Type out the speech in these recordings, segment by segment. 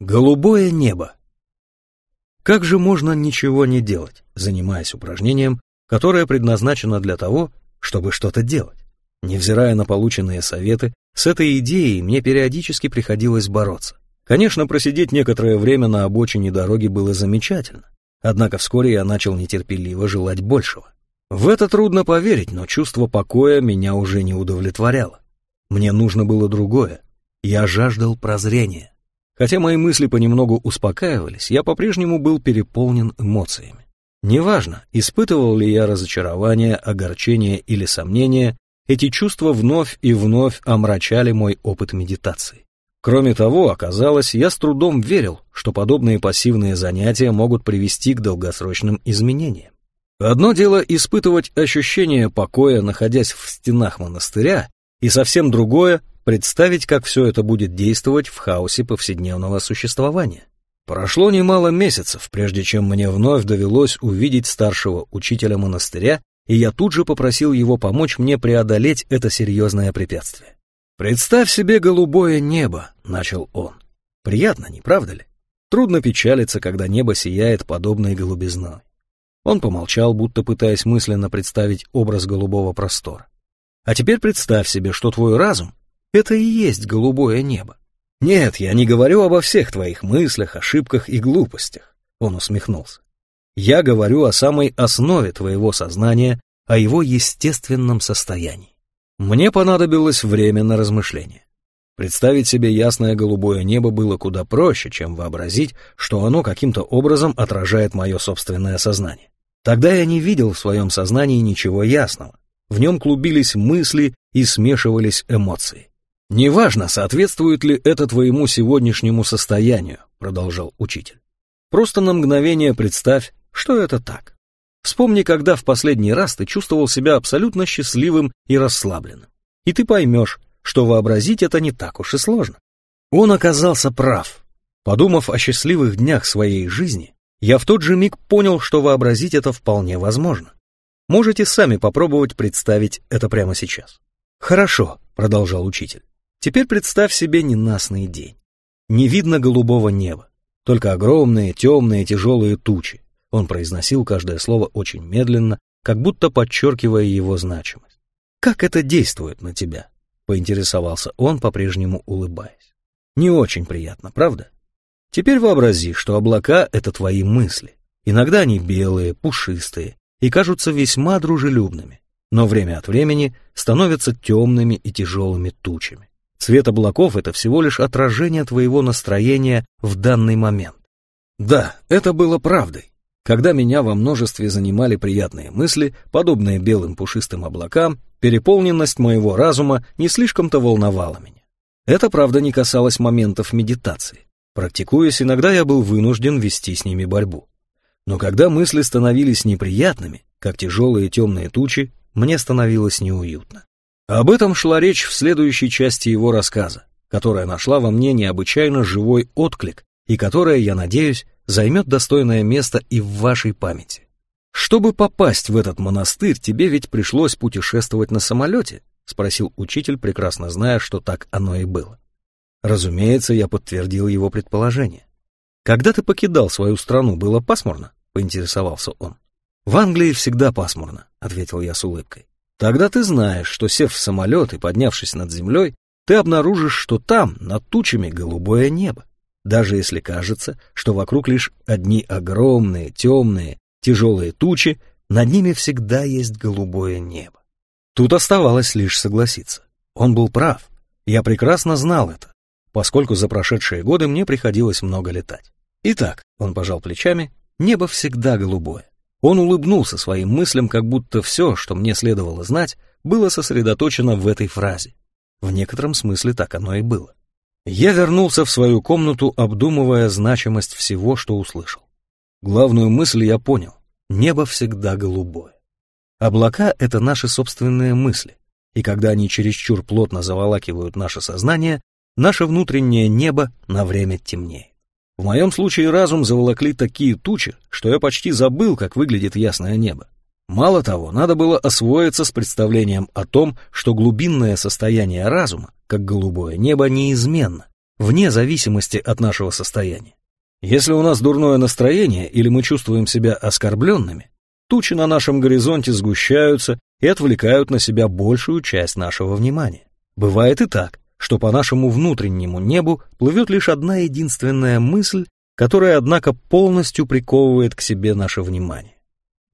Голубое небо. Как же можно ничего не делать, занимаясь упражнением, которое предназначено для того, чтобы что-то делать? Невзирая на полученные советы, с этой идеей мне периодически приходилось бороться. Конечно, просидеть некоторое время на обочине дороги было замечательно, однако вскоре я начал нетерпеливо желать большего. В это трудно поверить, но чувство покоя меня уже не удовлетворяло. Мне нужно было другое. Я жаждал прозрения. Хотя мои мысли понемногу успокаивались, я по-прежнему был переполнен эмоциями. Неважно, испытывал ли я разочарование, огорчение или сомнение, эти чувства вновь и вновь омрачали мой опыт медитации. Кроме того, оказалось, я с трудом верил, что подобные пассивные занятия могут привести к долгосрочным изменениям. Одно дело испытывать ощущение покоя, находясь в стенах монастыря, и совсем другое представить, как все это будет действовать в хаосе повседневного существования. Прошло немало месяцев, прежде чем мне вновь довелось увидеть старшего учителя монастыря, и я тут же попросил его помочь мне преодолеть это серьезное препятствие. «Представь себе голубое небо», — начал он. «Приятно, не правда ли? Трудно печалиться, когда небо сияет подобной голубизной». Он помолчал, будто пытаясь мысленно представить образ голубого простора. «А теперь представь себе, что твой разум это и есть голубое небо. Нет, я не говорю обо всех твоих мыслях, ошибках и глупостях. Он усмехнулся. Я говорю о самой основе твоего сознания, о его естественном состоянии. Мне понадобилось время на размышление. Представить себе ясное голубое небо было куда проще, чем вообразить, что оно каким-то образом отражает мое собственное сознание. Тогда я не видел в своем сознании ничего ясного. В нем клубились мысли и смешивались эмоции. «Неважно, соответствует ли это твоему сегодняшнему состоянию», — продолжал учитель. «Просто на мгновение представь, что это так. Вспомни, когда в последний раз ты чувствовал себя абсолютно счастливым и расслабленным. И ты поймешь, что вообразить это не так уж и сложно». Он оказался прав. Подумав о счастливых днях своей жизни, я в тот же миг понял, что вообразить это вполне возможно. Можете сами попробовать представить это прямо сейчас. «Хорошо», — продолжал учитель. Теперь представь себе ненастный день. Не видно голубого неба, только огромные, темные, тяжелые тучи. Он произносил каждое слово очень медленно, как будто подчеркивая его значимость. «Как это действует на тебя?» — поинтересовался он, по-прежнему улыбаясь. «Не очень приятно, правда? Теперь вообрази, что облака — это твои мысли. Иногда они белые, пушистые и кажутся весьма дружелюбными, но время от времени становятся темными и тяжелыми тучами. Цвет облаков — это всего лишь отражение твоего настроения в данный момент. Да, это было правдой. Когда меня во множестве занимали приятные мысли, подобные белым пушистым облакам, переполненность моего разума не слишком-то волновала меня. Это, правда, не касалось моментов медитации. Практикуясь, иногда я был вынужден вести с ними борьбу. Но когда мысли становились неприятными, как тяжелые темные тучи, мне становилось неуютно. Об этом шла речь в следующей части его рассказа, которая нашла во мне необычайно живой отклик и которая, я надеюсь, займет достойное место и в вашей памяти. Чтобы попасть в этот монастырь, тебе ведь пришлось путешествовать на самолете, спросил учитель, прекрасно зная, что так оно и было. Разумеется, я подтвердил его предположение. Когда ты покидал свою страну, было пасмурно? поинтересовался он. В Англии всегда пасмурно, ответил я с улыбкой. Тогда ты знаешь, что сев в самолет и поднявшись над землей, ты обнаружишь, что там, над тучами, голубое небо. Даже если кажется, что вокруг лишь одни огромные, темные, тяжелые тучи, над ними всегда есть голубое небо. Тут оставалось лишь согласиться. Он был прав. Я прекрасно знал это, поскольку за прошедшие годы мне приходилось много летать. Итак, он пожал плечами, небо всегда голубое. Он улыбнулся своим мыслям, как будто все, что мне следовало знать, было сосредоточено в этой фразе. В некотором смысле так оно и было. Я вернулся в свою комнату, обдумывая значимость всего, что услышал. Главную мысль я понял. Небо всегда голубое. Облака — это наши собственные мысли, и когда они чересчур плотно заволакивают наше сознание, наше внутреннее небо на время темнеет. В моем случае разум заволокли такие тучи, что я почти забыл, как выглядит ясное небо. Мало того, надо было освоиться с представлением о том, что глубинное состояние разума, как голубое небо, неизменно, вне зависимости от нашего состояния. Если у нас дурное настроение или мы чувствуем себя оскорбленными, тучи на нашем горизонте сгущаются и отвлекают на себя большую часть нашего внимания. Бывает и так, что по нашему внутреннему небу плывет лишь одна единственная мысль, которая, однако, полностью приковывает к себе наше внимание.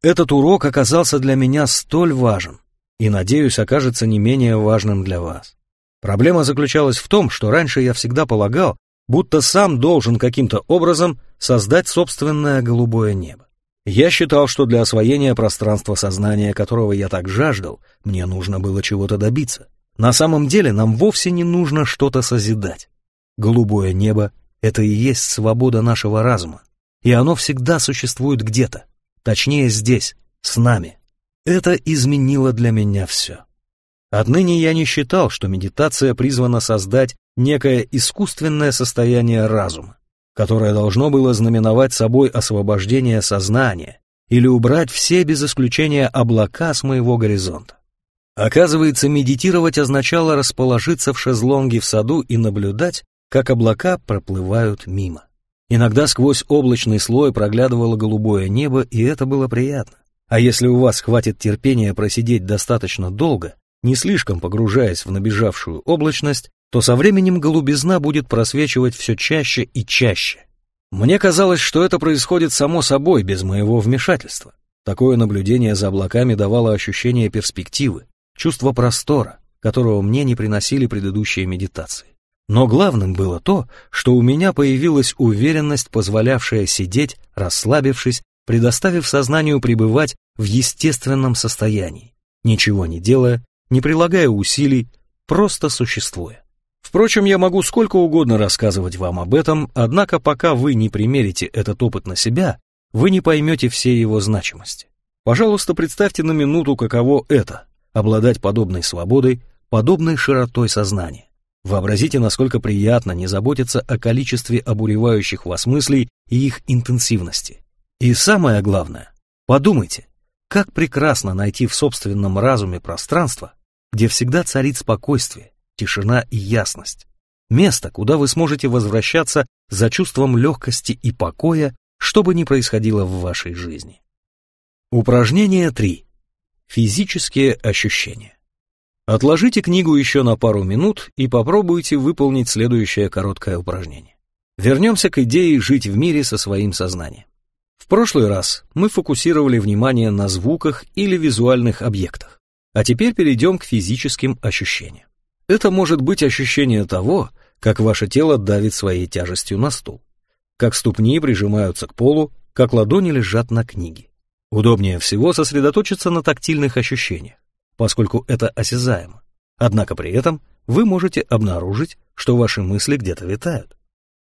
Этот урок оказался для меня столь важен и, надеюсь, окажется не менее важным для вас. Проблема заключалась в том, что раньше я всегда полагал, будто сам должен каким-то образом создать собственное голубое небо. Я считал, что для освоения пространства сознания, которого я так жаждал, мне нужно было чего-то добиться. На самом деле нам вовсе не нужно что-то созидать. Голубое небо — это и есть свобода нашего разума, и оно всегда существует где-то, точнее здесь, с нами. Это изменило для меня все. Отныне я не считал, что медитация призвана создать некое искусственное состояние разума, которое должно было знаменовать собой освобождение сознания или убрать все без исключения облака с моего горизонта. Оказывается, медитировать означало расположиться в шезлонге в саду и наблюдать, как облака проплывают мимо. Иногда сквозь облачный слой проглядывало голубое небо, и это было приятно. А если у вас хватит терпения просидеть достаточно долго, не слишком погружаясь в набежавшую облачность, то со временем голубизна будет просвечивать все чаще и чаще. Мне казалось, что это происходит само собой, без моего вмешательства. Такое наблюдение за облаками давало ощущение перспективы, чувство простора, которого мне не приносили предыдущие медитации. Но главным было то, что у меня появилась уверенность, позволявшая сидеть, расслабившись, предоставив сознанию пребывать в естественном состоянии, ничего не делая, не прилагая усилий, просто существуя. Впрочем, я могу сколько угодно рассказывать вам об этом, однако пока вы не примерите этот опыт на себя, вы не поймете всей его значимости. Пожалуйста, представьте на минуту, каково это обладать подобной свободой, подобной широтой сознания. Вообразите, насколько приятно не заботиться о количестве обуревающих вас мыслей и их интенсивности. И самое главное, подумайте, как прекрасно найти в собственном разуме пространство, где всегда царит спокойствие, тишина и ясность. Место, куда вы сможете возвращаться за чувством легкости и покоя, что бы ни происходило в вашей жизни. Упражнение 3. Физические ощущения. Отложите книгу еще на пару минут и попробуйте выполнить следующее короткое упражнение. Вернемся к идее жить в мире со своим сознанием. В прошлый раз мы фокусировали внимание на звуках или визуальных объектах, а теперь перейдем к физическим ощущениям. Это может быть ощущение того, как ваше тело давит своей тяжестью на стул, как ступни прижимаются к полу, как ладони лежат на книге. Удобнее всего сосредоточиться на тактильных ощущениях, поскольку это осязаемо. Однако при этом вы можете обнаружить, что ваши мысли где-то витают.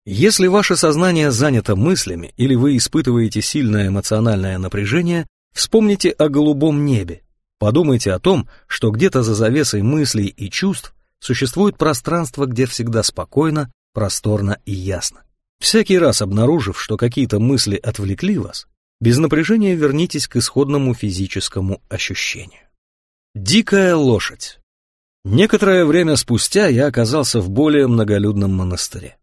Если ваше сознание занято мыслями или вы испытываете сильное эмоциональное напряжение, вспомните о голубом небе. Подумайте о том, что где-то за завесой мыслей и чувств существует пространство, где всегда спокойно, просторно и ясно. Всякий раз обнаружив, что какие-то мысли отвлекли вас, без напряжения вернитесь к исходному физическому ощущению. Дикая лошадь. Некоторое время спустя я оказался в более многолюдном монастыре.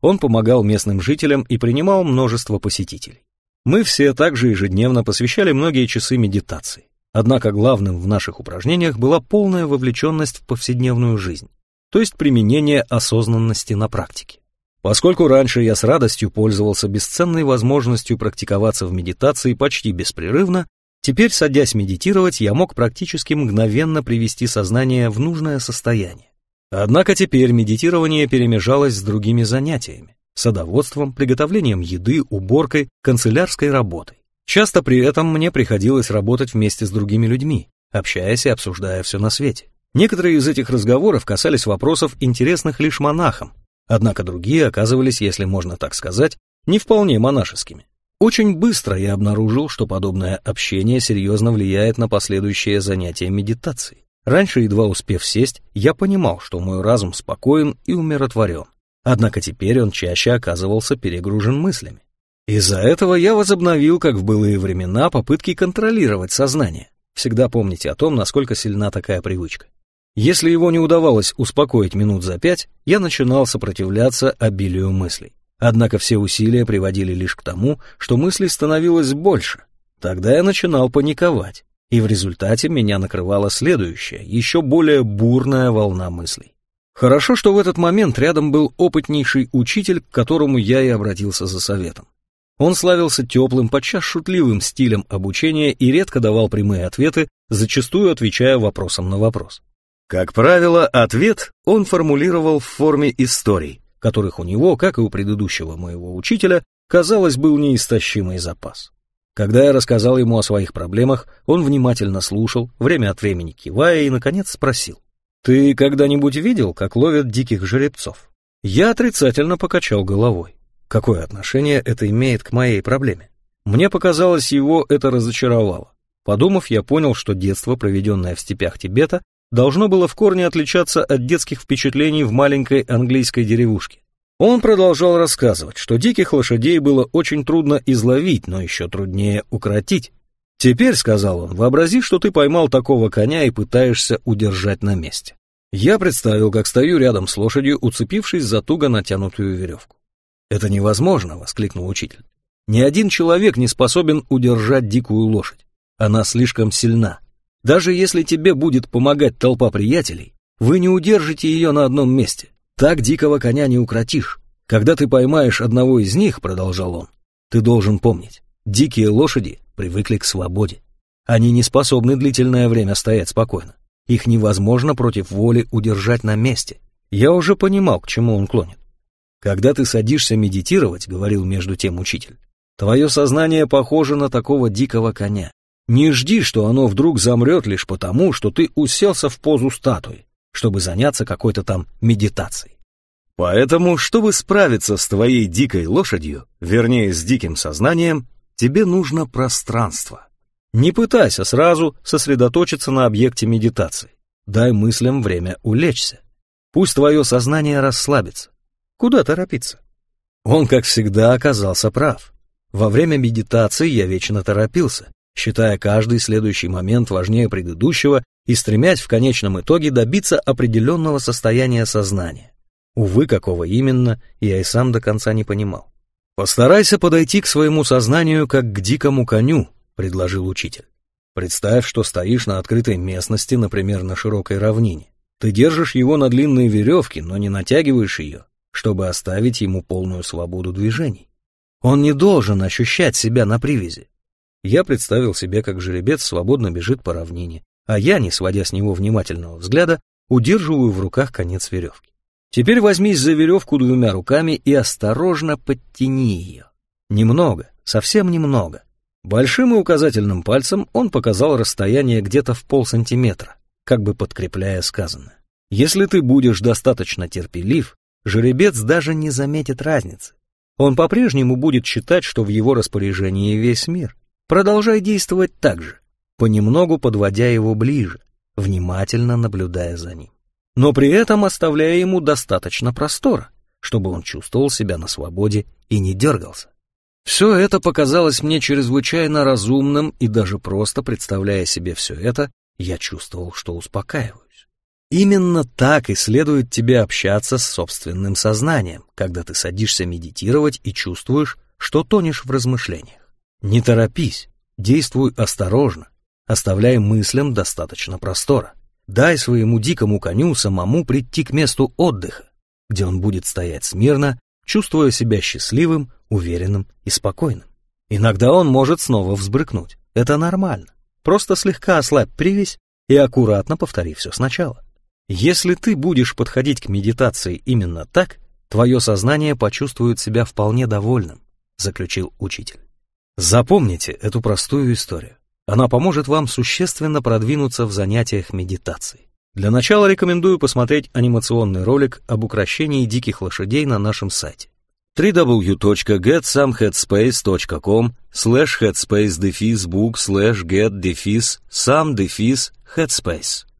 Он помогал местным жителям и принимал множество посетителей. Мы все также ежедневно посвящали многие часы медитации. Однако главным в наших упражнениях была полная вовлеченность в повседневную жизнь, то есть применение осознанности на практике. Поскольку раньше я с радостью пользовался бесценной возможностью практиковаться в медитации почти беспрерывно, теперь, садясь медитировать, я мог практически мгновенно привести сознание в нужное состояние. Однако теперь медитирование перемежалось с другими занятиями – садоводством, приготовлением еды, уборкой, канцелярской работой. Часто при этом мне приходилось работать вместе с другими людьми, общаясь и обсуждая все на свете. Некоторые из этих разговоров касались вопросов, интересных лишь монахам, Однако другие оказывались, если можно так сказать, не вполне монашескими. Очень быстро я обнаружил, что подобное общение серьезно влияет на последующее занятие медитацией. Раньше, едва успев сесть, я понимал, что мой разум спокоен и умиротворен. Однако теперь он чаще оказывался перегружен мыслями. Из-за этого я возобновил, как в былые времена, попытки контролировать сознание. Всегда помните о том, насколько сильна такая привычка. Если его не удавалось успокоить минут за пять, я начинал сопротивляться обилию мыслей. Однако все усилия приводили лишь к тому, что мыслей становилось больше. Тогда я начинал паниковать, и в результате меня накрывала следующая, еще более бурная волна мыслей. Хорошо, что в этот момент рядом был опытнейший учитель, к которому я и обратился за советом. Он славился теплым, подчас шутливым стилем обучения и редко давал прямые ответы, зачастую отвечая вопросом на вопрос. Как правило, ответ он формулировал в форме историй, которых у него, как и у предыдущего моего учителя, казалось, был неистощимый запас. Когда я рассказал ему о своих проблемах, он внимательно слушал, время от времени кивая и, наконец, спросил. «Ты когда-нибудь видел, как ловят диких жеребцов?» Я отрицательно покачал головой. Какое отношение это имеет к моей проблеме? Мне показалось, его это разочаровало. Подумав, я понял, что детство, проведенное в степях Тибета, должно было в корне отличаться от детских впечатлений в маленькой английской деревушке. Он продолжал рассказывать, что диких лошадей было очень трудно изловить, но еще труднее укротить. «Теперь», — сказал он, — «вообрази, что ты поймал такого коня и пытаешься удержать на месте». Я представил, как стою рядом с лошадью, уцепившись за туго натянутую веревку. «Это невозможно», — воскликнул учитель. «Ни один человек не способен удержать дикую лошадь. Она слишком сильна. Даже если тебе будет помогать толпа приятелей, вы не удержите ее на одном месте. Так дикого коня не укротишь. Когда ты поймаешь одного из них, продолжал он, ты должен помнить, дикие лошади привыкли к свободе. Они не способны длительное время стоять спокойно. Их невозможно против воли удержать на месте. Я уже понимал, к чему он клонит. Когда ты садишься медитировать, говорил между тем учитель, твое сознание похоже на такого дикого коня. Не жди, что оно вдруг замрет лишь потому, что ты уселся в позу статуи, чтобы заняться какой-то там медитацией. Поэтому, чтобы справиться с твоей дикой лошадью, вернее, с диким сознанием, тебе нужно пространство. Не пытайся сразу сосредоточиться на объекте медитации. Дай мыслям время улечься. Пусть твое сознание расслабится. Куда торопиться? Он, как всегда, оказался прав. Во время медитации я вечно торопился, считая каждый следующий момент важнее предыдущего и стремясь в конечном итоге добиться определенного состояния сознания. Увы, какого именно, я и сам до конца не понимал. «Постарайся подойти к своему сознанию, как к дикому коню», — предложил учитель. «Представь, что стоишь на открытой местности, например, на широкой равнине. Ты держишь его на длинной веревке, но не натягиваешь ее, чтобы оставить ему полную свободу движений. Он не должен ощущать себя на привязи. Я представил себе, как жеребец свободно бежит по равнине, а я, не сводя с него внимательного взгляда, удерживаю в руках конец веревки. Теперь возьмись за веревку двумя руками и осторожно подтяни ее. Немного, совсем немного. Большим и указательным пальцем он показал расстояние где-то в полсантиметра, как бы подкрепляя сказанное. Если ты будешь достаточно терпелив, жеребец даже не заметит разницы. Он по-прежнему будет считать, что в его распоряжении весь мир. Продолжай действовать так же, понемногу подводя его ближе, внимательно наблюдая за ним. Но при этом оставляя ему достаточно простора, чтобы он чувствовал себя на свободе и не дергался. Все это показалось мне чрезвычайно разумным, и даже просто представляя себе все это, я чувствовал, что успокаиваюсь. Именно так и следует тебе общаться с собственным сознанием, когда ты садишься медитировать и чувствуешь, что тонешь в размышлениях. Не торопись, действуй осторожно, оставляй мыслям достаточно простора. Дай своему дикому коню самому прийти к месту отдыха, где он будет стоять смирно, чувствуя себя счастливым, уверенным и спокойным. Иногда он может снова взбрыкнуть. Это нормально. Просто слегка ослабь привязь и аккуратно повтори все сначала. Если ты будешь подходить к медитации именно так, твое сознание почувствует себя вполне довольным, заключил учитель. Запомните эту простую историю. Она поможет вам существенно продвинуться в занятиях медитацией. Для начала рекомендую посмотреть анимационный ролик об украшении диких лошадей на нашем сайте www.getsomeheadspace.com slash headspace-book slash get-some-headspace